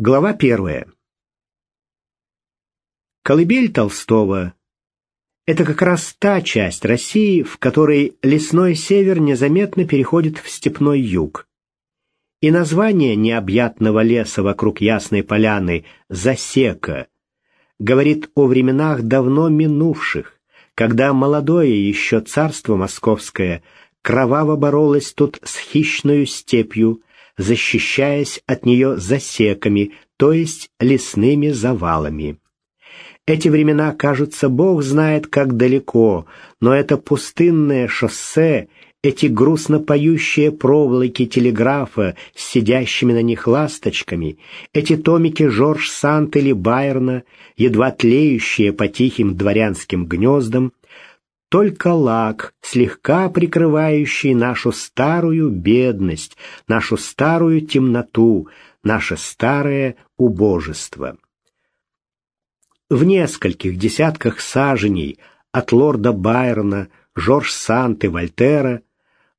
Глава первая. Колыбель Толстого – это как раз та часть России, в которой лесной север незаметно переходит в степной юг. И название необъятного леса вокруг Ясной Поляны «Засека» говорит о временах давно минувших, когда молодое еще царство московское кроваво боролось тут с хищною степью, защищаясь от нее засеками, то есть лесными завалами. Эти времена кажутся бог знает как далеко, но это пустынное шоссе, эти грустно поющие проволоки телеграфа с сидящими на них ласточками, эти томики Жорж Сант или Байерна, едва тлеющие по тихим дворянским гнездам, только лак, слегка прикрывающий нашу старую бедность, нашу старую темноту, наше старое убожество. В нескольких десятках саженей от лорда Байрона, Жорж Сант и Вольтера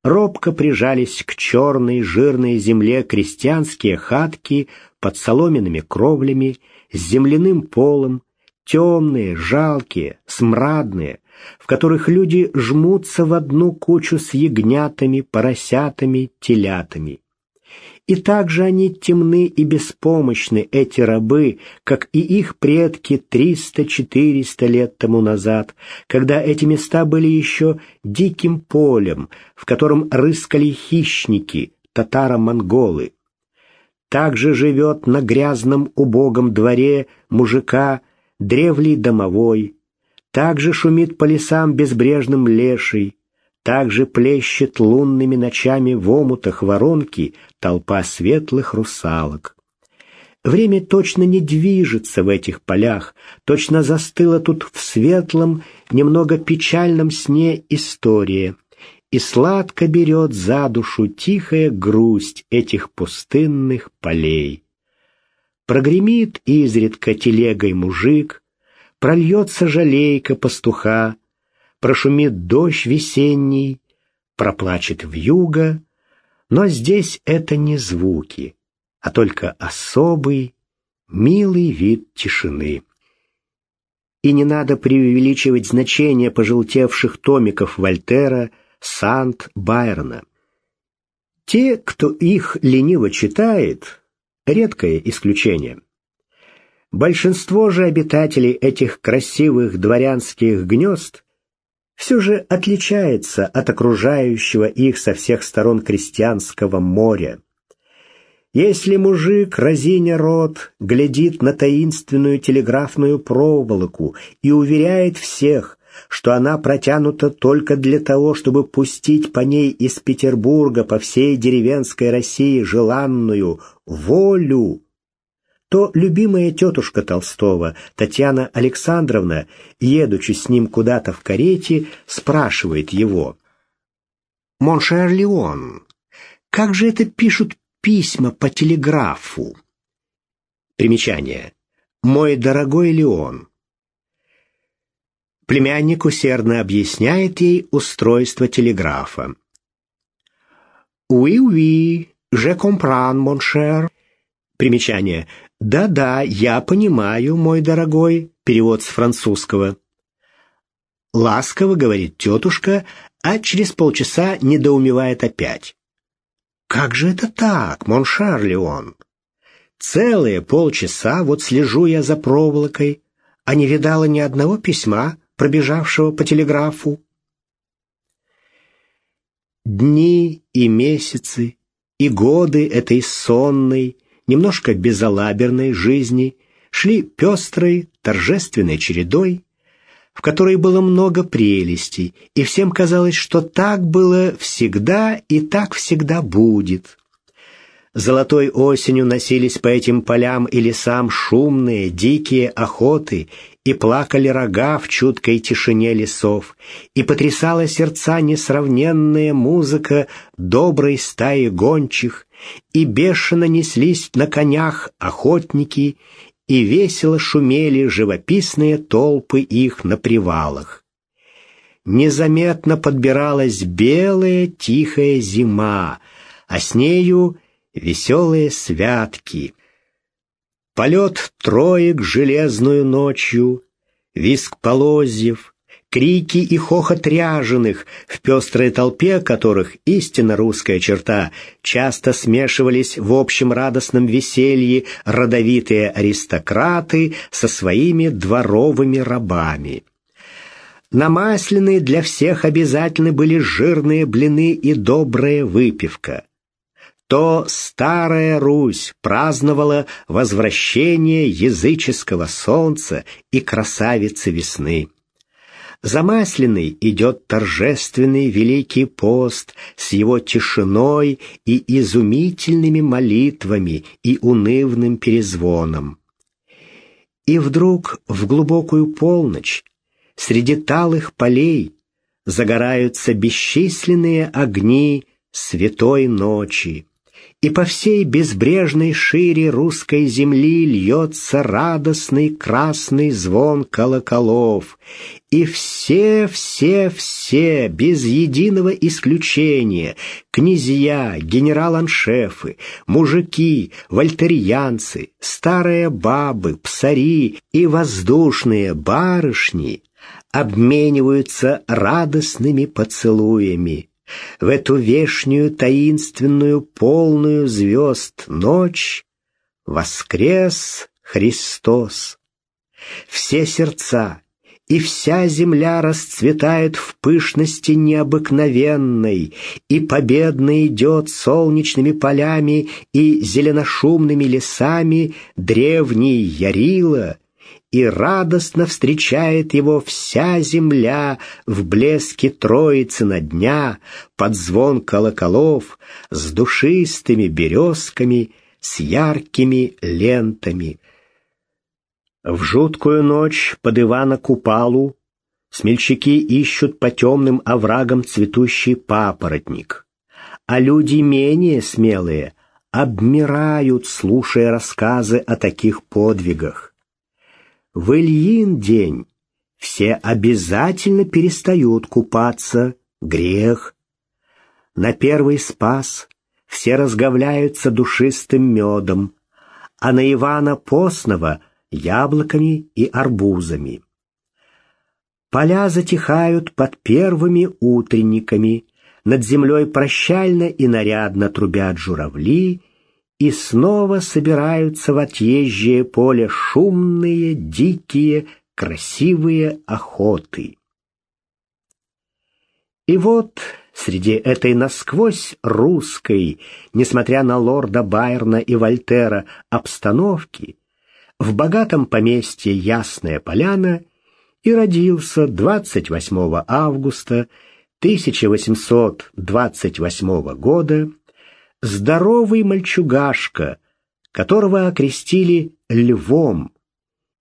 робко прижались к черной жирной земле крестьянские хатки под соломенными кровлями, с земляным полом, темные, жалкие, смрадные, в которых люди жмутся в одну кучу с ягнятами, поросятами, телятами. И также они темны и беспомощны, эти рабы, как и их предки триста-четыреста лет тому назад, когда эти места были еще диким полем, в котором рыскали хищники, татаро-монголы. Также живет на грязном убогом дворе мужика древлей домовой, также шумит по лесам безбрежным леший, также плещет лунными ночами в омутах воронки толпа светлых русалок. Время точно не движется в этих полях, точно застыла тут в светлом, немного печальном сне история, и сладко берет за душу тихая грусть этих пустынных полей. Прогремит изредка телегой мужик, прольется жалейка пастуха, прошумит дождь весенний, проплачет вьюга, но здесь это не звуки, а только особый, милый вид тишины. И не надо преувеличивать значение пожелтевших томиков Вольтера, Сант, Байрона. Те, кто их лениво читает, редкое исключение – Большинство же обитателей этих красивых дворянских гнезд все же отличается от окружающего их со всех сторон крестьянского моря. Если мужик, разиня рот, глядит на таинственную телеграфную проволоку и уверяет всех, что она протянута только для того, чтобы пустить по ней из Петербурга по всей деревенской России желанную волю, то любимая тетушка Толстого, Татьяна Александровна, едучи с ним куда-то в карете, спрашивает его. «Mon cher Léon, как же это пишут письма по телеграфу?» Примечание. «Мой дорогой Леон». Племянник усердно объясняет ей устройство телеграфа. «Oui-oui, je comprends, mon cher». Примечание. «Да-да, я понимаю, мой дорогой», перевод с французского. Ласково говорит тетушка, а через полчаса недоумевает опять. «Как же это так, Моншар Леон? Целые полчаса вот слежу я за проволокой, а не видала ни одного письма, пробежавшего по телеграфу». Дни и месяцы, и годы этой сонной, немножко безалаберной жизни шли пестрой, торжественной чередой, в которой было много прелестей, и всем казалось, что так было всегда и так всегда будет. Золотой осенью носились по этим полям и лесам шумные, дикие охоты, и плакали рога в чуткой тишине лесов, и потрясала сердца несравненная музыка доброй стаи гончих, и бешено неслись на конях охотники, и весело шумели живописные толпы их на привалах. Незаметно подбиралась белая тихая зима, а с нею веселые святки. Полет троек железную ночью, виск полозьев, крики и хохот ряженых, в пестрой толпе которых истинно русская черта, часто смешивались в общем радостном веселье родовитые аристократы со своими дворовыми рабами. Намасленные для всех обязательно были жирные блины и добрая выпивка. То старая Русь праздновала возвращение языческого солнца и красавицы весны. Замасленный идет торжественный Великий пост с его тишиной и изумительными молитвами и унывным перезвоном. И вдруг в глубокую полночь среди талых полей загораются бесчисленные огни святой ночи и по всей безбрежной шире русской земли льется радостный красный звон колоколов, и все, все, все, без единого исключения, князья, генерал-аншефы, мужики, вольтерьянцы, старые бабы, псари и воздушные барышни обмениваются радостными поцелуями, в эту вешнюю, таинственную, полную звезд ночь воскрес Христос. Все сердца и вся земля расцветает в пышности необыкновенной, и победно идет солнечными полями и зеленошумными лесами древний Ярила, и радостно встречает его вся земля в блеске Троицы на дня, под звон колоколов, с душистыми березками, с яркими лентами. В жуткую ночь под Ивана Купалу смельчаки ищут по темным оврагам цветущий папоротник, а люди менее смелые обмирают, слушая рассказы о таких подвигах. В Ильин день. Все обязательно перестают купаться, грех. На первый спас. Все разговляются душистым медом, а на Ивана Постного — яблоками и арбузами. Поля затихают под первыми утренниками, над землей прощально и нарядно трубят журавли, и снова собираются в отъезжее поле шумные, дикие, красивые охоты. И вот среди этой насквозь русской, несмотря на лорда Байерна и Вольтера, обстановки, в богатом поместье Ясная Поляна и родился 28 августа 1828 года здоровый мальчугашка, которого окрестили львом,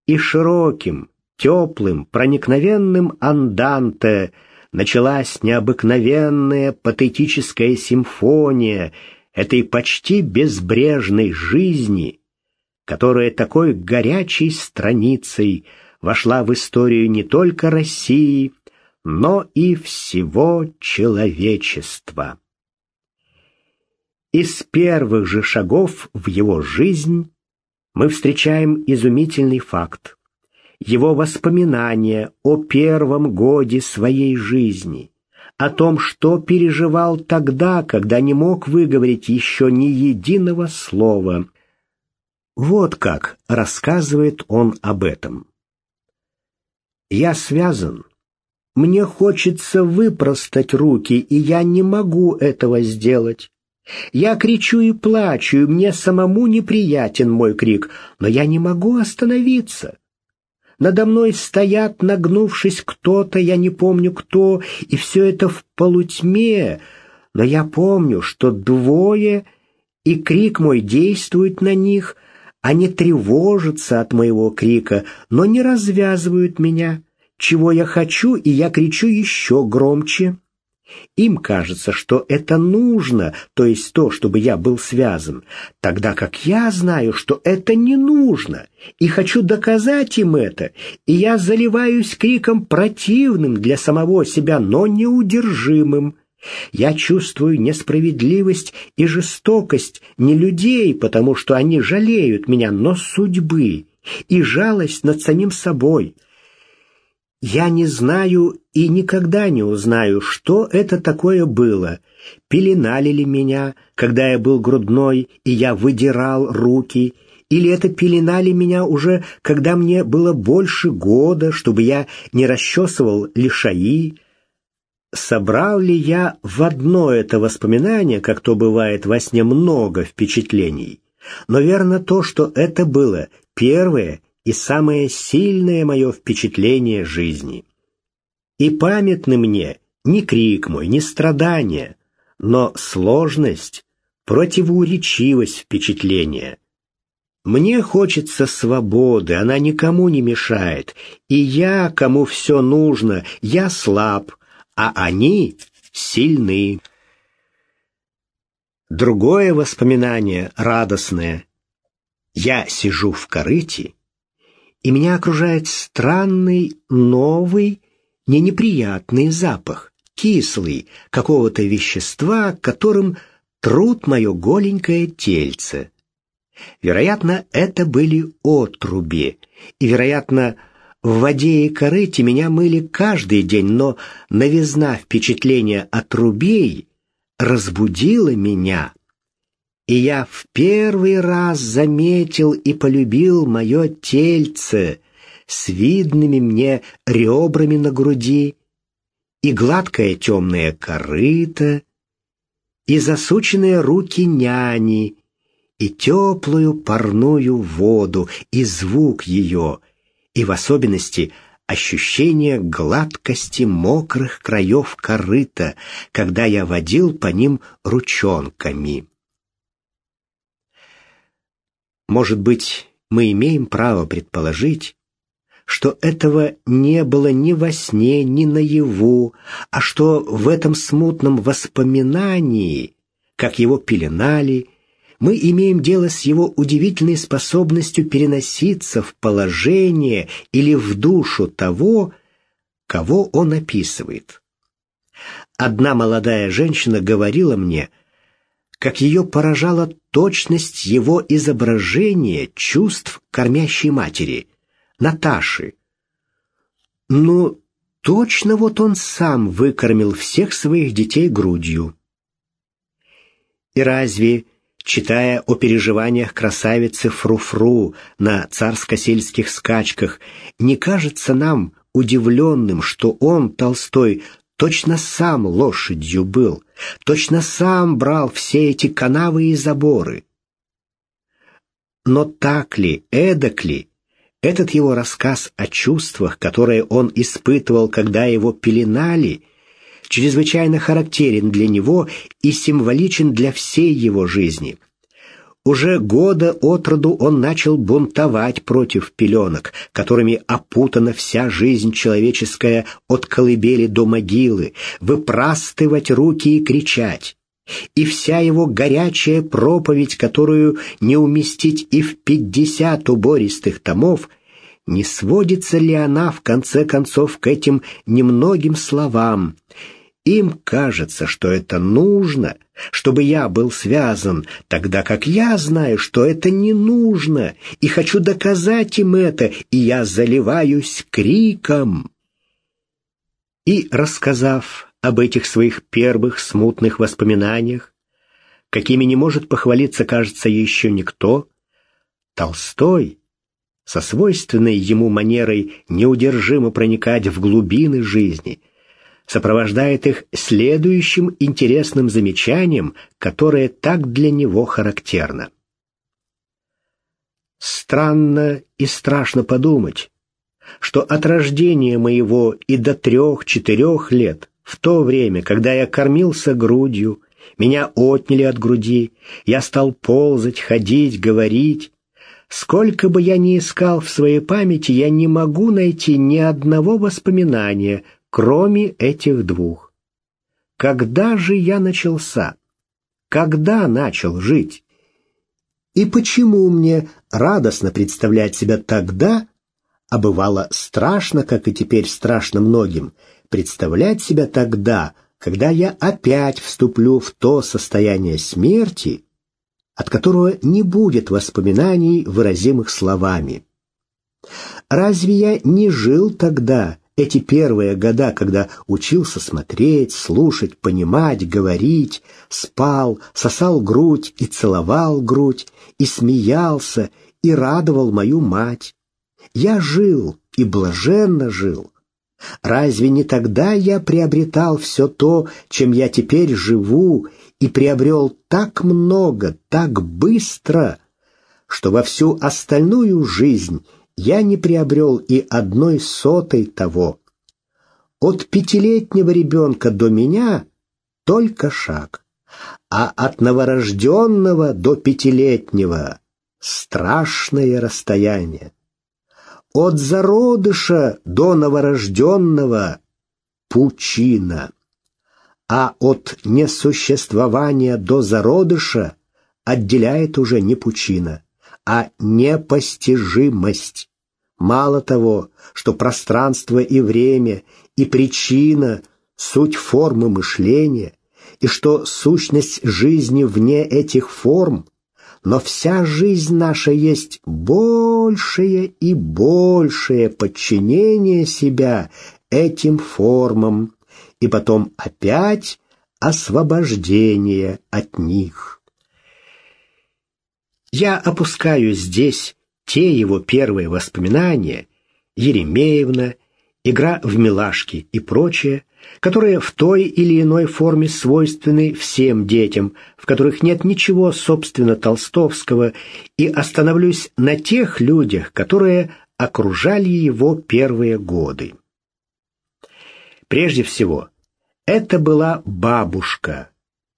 и широким, теплым, проникновенным анданте началась необыкновенная патетическая симфония этой почти безбрежной жизни, которая такой горячей страницей вошла в историю не только России, но и всего человечества. Из первых же шагов в его жизнь мы встречаем изумительный факт. Его воспоминания о первом годе своей жизни, о том, что переживал тогда, когда не мог выговорить еще ни единого слова. Вот как рассказывает он об этом. «Я связан. Мне хочется выпростать руки, и я не могу этого сделать. Я кричу и плачу, и мне самому неприятен мой крик, но я не могу остановиться. Надо мной стоят, нагнувшись кто-то, я не помню кто, и все это в полутьме, но я помню, что двое, и крик мой действует на них, они тревожатся от моего крика, но не развязывают меня. Чего я хочу, и я кричу еще громче. Им кажется, что это нужно, то есть то, чтобы я был связан, тогда как я знаю, что это не нужно, и хочу доказать им это, и я заливаюсь криком противным для самого себя, но неудержимым. Я чувствую несправедливость и жестокость не людей, потому что они жалеют меня, но судьбы и жалость над самим собой. Я не знаю и никогда не узнаю, что это такое было. Пеленали ли меня, когда я был грудной, и я выдирал руки, или это пеленали меня уже, когда мне было больше года, чтобы я не расчесывал лишаи, собрал ли я в одно это воспоминание, как то бывает во сне много впечатлений. Но верно то, что это было первое и самое сильное мое впечатление жизни. И памятны мне не крик мой, не страдания, но сложность, противоречивость впечатления. Мне хочется свободы, она никому не мешает, и я, кому все нужно, я слаб, а они сильны. Другое воспоминание радостное. Я сижу в корыте, и меня окружает странный, новый, не неприятный запах, кислый, какого-то вещества, которым труд мое голенькое тельце. Вероятно, это были отруби, и, вероятно, в воде и корыте меня мыли каждый день, но новизна впечатления от рубей разбудила меня, и я в первый раз заметил и полюбил мое тельце с видными мне ребрами на груди, и гладкое темное корыто, и засученные руки няни, и теплую парную воду, и звук ее — и в особенности ощущение гладкости мокрых краев корыта, когда я водил по ним ручонками. Может быть, мы имеем право предположить, что этого не было ни во сне, ни наяву, а что в этом смутном воспоминании, как его пеленали, мы имеем дело с его удивительной способностью переноситься в положение или в душу того, кого он описывает. Одна молодая женщина говорила мне, как ее поражала точность его изображения чувств кормящей матери, Наташи. Ну, точно вот он сам выкормил всех своих детей грудью. И разве читая о переживаниях красавицы Фруфру -фру на царско-сельских скачках, не кажется нам удивленным, что он, Толстой, точно сам лошадью был, точно сам брал все эти канавы и заборы. Но так ли, эдак ли, этот его рассказ о чувствах, которые он испытывал, когда его пеленали, чрезвычайно характерен для него и символичен для всей его жизни. Уже года от роду он начал бунтовать против пеленок, которыми опутана вся жизнь человеческая от колыбели до могилы, выпрастывать руки и кричать. И вся его горячая проповедь, которую не уместить и в пятьдесят убористых томов, не сводится ли она в конце концов к этим немногим словам — им кажется, что это нужно, чтобы я был связан, тогда как я знаю, что это не нужно, и хочу доказать им это, и я заливаюсь криком. И, рассказав об этих своих первых смутных воспоминаниях, какими не может похвалиться, кажется, еще никто, Толстой, со свойственной ему манерой неудержимо проникать в глубины жизни — сопровождает их следующим интересным замечанием, которое так для него характерно. Странно и страшно подумать, что от рождения моего и до трех-четырех лет, в то время, когда я кормился грудью, меня отняли от груди, я стал ползать, ходить, говорить. Сколько бы я ни искал в своей памяти, я не могу найти ни одного воспоминания, кроме этих двух. Когда же я начался? Когда начал жить? И почему мне радостно представлять себя тогда, а бывало страшно, как и теперь страшно многим, представлять себя тогда когда я опять вступлю в то состояние смерти, от которого не будет воспоминаний, выразимых словами. Разве я не жил тогда, эти первые года, когда учился смотреть, слушать, понимать, говорить, спал, сосал грудь и целовал грудь, и смеялся, и радовал мою мать? Я жил и блаженно жил. Разве не тогда я приобретал все то, чем я теперь живу, и приобрел так много, так быстро, что во всю остальную жизнь я не приобрел и одной сотой того. От пятилетнего ребенка до меня только шаг, а от новорожденного до пятилетнего страшное расстояние. От зародыша до новорожденного пучина а от несуществования до зародыша отделяет уже не пучина, а непостижимость. Мало того, что пространство и время, и причина — суть формы мышления, и что сущность жизни вне этих форм, но вся жизнь наша есть большее и большее подчинение себя этим формам, и потом опять освобождение от них. Я опускаю здесь те его первые воспоминания, Еремеевна, игра в милашки и прочее, которые в той или иной форме свойственны всем детям, в которых нет ничего собственно толстовского, и остановлюсь на тех людях, которые окружали его первые годы. Прежде всего, это была бабушка,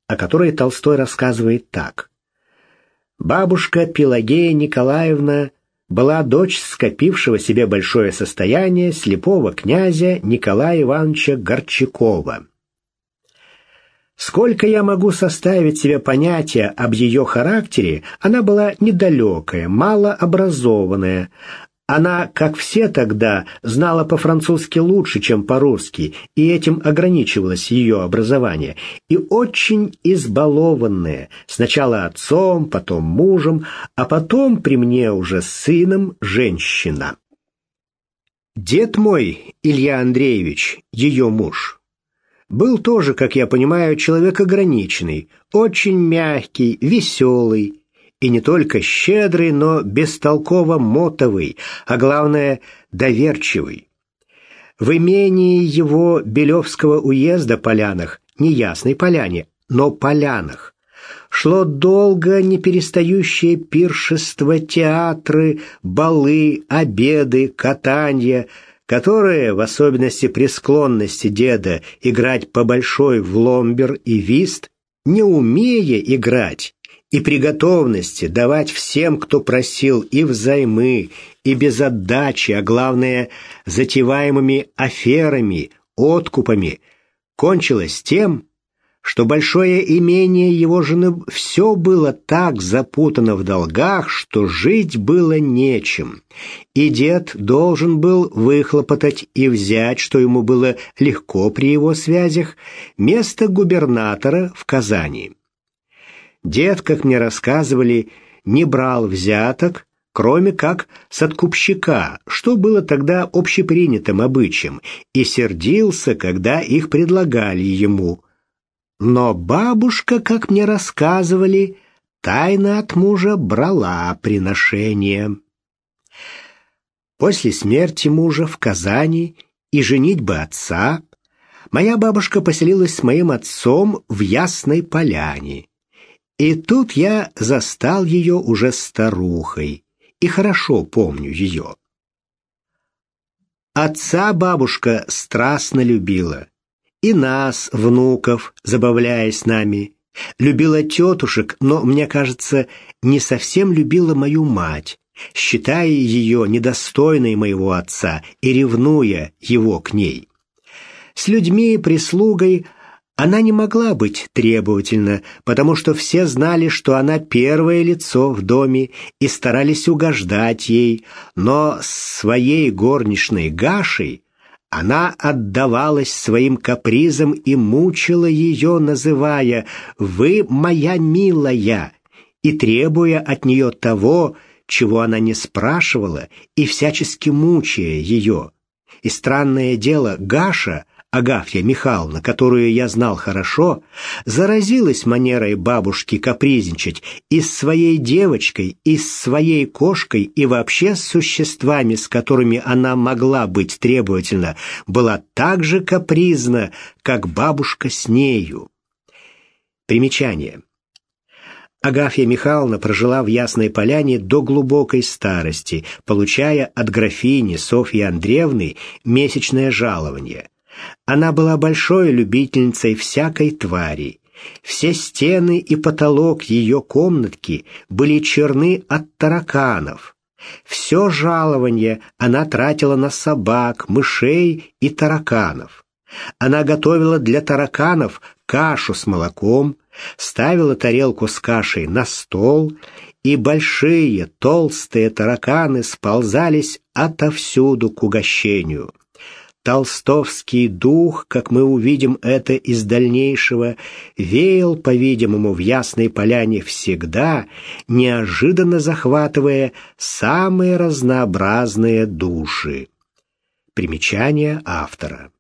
о которой Толстой рассказывает так. Бабушка Пелагея Николаевна была дочь скопившего себе большое состояние слепого князя Николая Ивановича Горчакова. Сколько я могу составить себе понятие об ее характере, она была недалекая, малообразованная, она, как все тогда, знала по-французски лучше, чем по-русски, и этим ограничивалось ее образование, и очень избалованная, сначала отцом, потом мужем, а потом при мне уже сыном женщина. Дед мой, Илья Андреевич, ее муж, был тоже, как я понимаю, человек ограниченный, очень мягкий, веселый, и не только щедрый, но бестолково мотовый, а главное доверчивый. В имении его Белевского уезда Полянах, не Ясной Поляне, но Полянах, шло долго неперестающее пиршество, театры, балы, обеды, катанья, которые, в особенности при склонности деда играть по большой в ломбер и вист, не умея играть, и при готовности давать всем, кто просил, и взаймы, и без отдачи, а главное, затеваемыми аферами, откупами, кончилось тем, что большое имение его жены все было так запутано в долгах, что жить было нечем, и дед должен был выхлопотать и взять, что ему было легко при его связях, место губернатора в Казани. Дед, как мне рассказывали, не брал взяток, кроме как с откупщика, что было тогда общепринятым обычаем, и сердился, когда их предлагали ему. Но бабушка, как мне рассказывали, тайно от мужа брала приношение. После смерти мужа в Казани и женитьбы отца моя бабушка поселилась с моим отцом в Ясной Поляне. И тут я застал ее уже старухой, и хорошо помню ее. Отца бабушка страстно любила, и нас, внуков, забавляясь нами. Любила тетушек, но, мне кажется, не совсем любила мою мать, считая ее недостойной моего отца и ревнуя его к ней. С людьми и прислугой – она не могла быть требовательна, потому что все знали, что она первое лицо в доме и старались угождать ей, но своей горничной Гашей Она отдавалась своим капризам и мучила ее, называя «Вы моя милая», и требуя от нее того, чего она не спрашивала, и всячески мучая ее. И странное дело, Гаша, Агафья Михайловна, которую я знал хорошо, заразилась манерой бабушки капризничать и с своей девочкой, и с своей кошкой, и вообще с существами, с которыми она могла быть требовательна, была так же капризна, как бабушка с нею. Примечание. Агафья Михайловна прожила в Ясной Поляне до глубокой старости, получая от графини Софьи Андреевны месячное жалование. Она была большой любительницей всякой твари. Все стены и потолок ее комнатки были черны от тараканов. Все жалование она тратила на собак, мышей и тараканов. Она готовила для тараканов кашу с молоком, ставила тарелку с кашей на стол, и большие толстые тараканы сползались отовсюду к угощению. Толстовский дух, как мы увидим это из дальнейшего, веял, по-видимому, в Ясной Поляне всегда, неожиданно захватывая самые разнообразные души. Примечание автора.